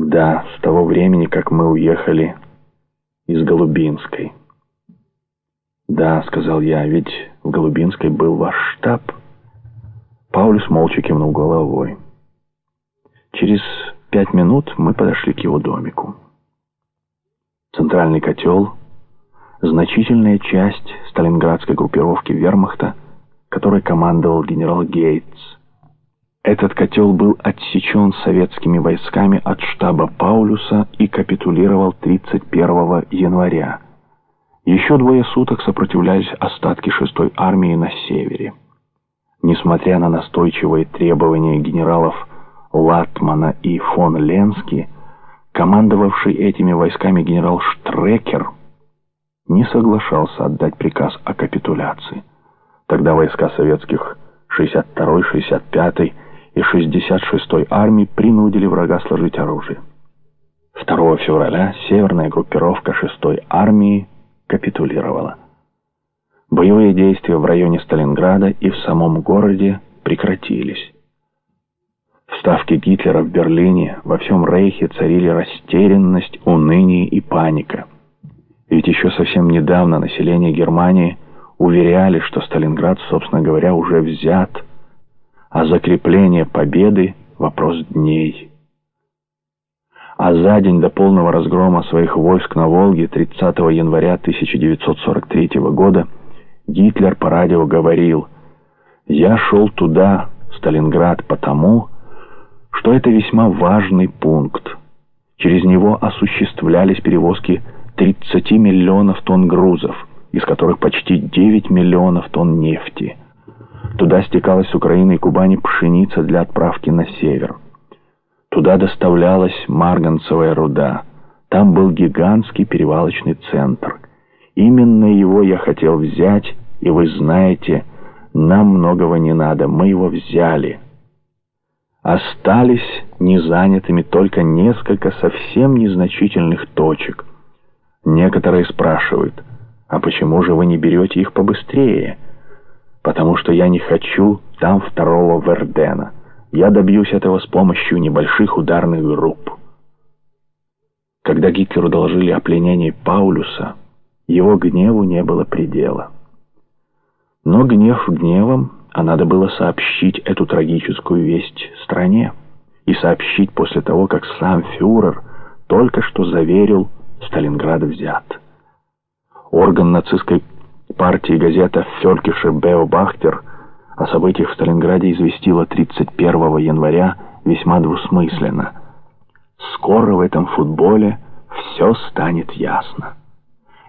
Да, с того времени, как мы уехали из Голубинской. Да, сказал я, ведь в Голубинской был ваш штаб. Паулюс молча кивнул головой. Через пять минут мы подошли к его домику. Центральный котел, значительная часть сталинградской группировки вермахта, которой командовал генерал Гейтс. Этот котел был отсечен советскими войсками от штаба Паулюса и капитулировал 31 января. Еще двое суток сопротивлялись остатки 6-й армии на севере. Несмотря на настойчивые требования генералов Латмана и фон Ленски, командовавший этими войсками генерал Штрекер не соглашался отдать приказ о капитуляции. Тогда войска советских 62-й, 65-й и 66-й армии принудили врага сложить оружие. 2 февраля северная группировка 6-й армии капитулировала. Боевые действия в районе Сталинграда и в самом городе прекратились. В Гитлера в Берлине во всем Рейхе царили растерянность, уныние и паника. Ведь еще совсем недавно население Германии уверяли, что Сталинград, собственно говоря, уже взят – а закрепление победы — вопрос дней. А за день до полного разгрома своих войск на Волге 30 января 1943 года Гитлер по радио говорил «Я шел туда, Сталинград, потому, что это весьма важный пункт. Через него осуществлялись перевозки 30 миллионов тонн грузов, из которых почти 9 миллионов тонн нефти». Туда стекалась с Украины и Кубани пшеница для отправки на север. Туда доставлялась марганцевая руда. Там был гигантский перевалочный центр. Именно его я хотел взять, и вы знаете, нам многого не надо, мы его взяли. Остались незанятыми только несколько совсем незначительных точек. Некоторые спрашивают, а почему же вы не берете их побыстрее? Потому что я не хочу там второго Вердена. Я добьюсь этого с помощью небольших ударных групп. Когда Гитлеру доложили о пленении Паулюса, его гневу не было предела. Но гнев гневом, а надо было сообщить эту трагическую весть стране. И сообщить после того, как сам фюрер только что заверил, Сталинград взят. Орган нацистской партии газета «Фелькише Беобахтер» о событиях в Сталинграде известила 31 января весьма двусмысленно. Скоро в этом футболе все станет ясно.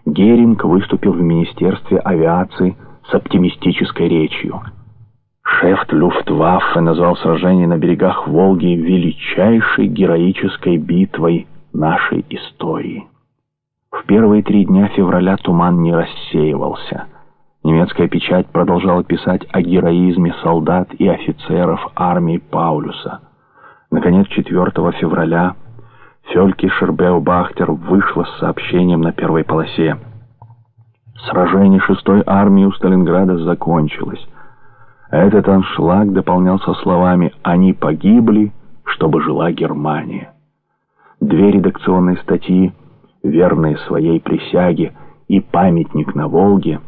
Геринг выступил в Министерстве авиации с оптимистической речью. Шеф Люфтваффе назвал сражение на берегах Волги величайшей героической битвой нашей истории. В первые три дня февраля туман не рассеивался. Немецкая печать продолжала писать о героизме солдат и офицеров армии Паулюса. Наконец, 4 февраля Фельки Шербеу-Бахтер вышла с сообщением на первой полосе. Сражение 6-й армии у Сталинграда закончилось. Этот аншлаг дополнялся словами «Они погибли, чтобы жила Германия». Две редакционные статьи верные своей присяге и памятник на Волге,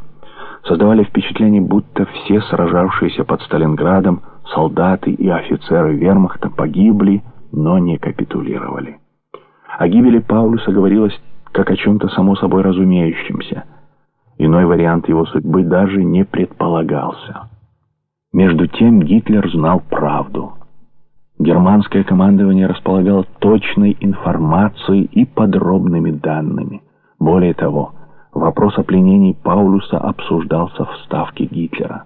создавали впечатление, будто все сражавшиеся под Сталинградом солдаты и офицеры вермахта погибли, но не капитулировали. О гибели Паулюса говорилось как о чем-то само собой разумеющемся. Иной вариант его судьбы даже не предполагался. Между тем Гитлер знал правду – Германское командование располагало точной информацией и подробными данными. Более того, вопрос о пленении Паулюса обсуждался в Ставке Гитлера.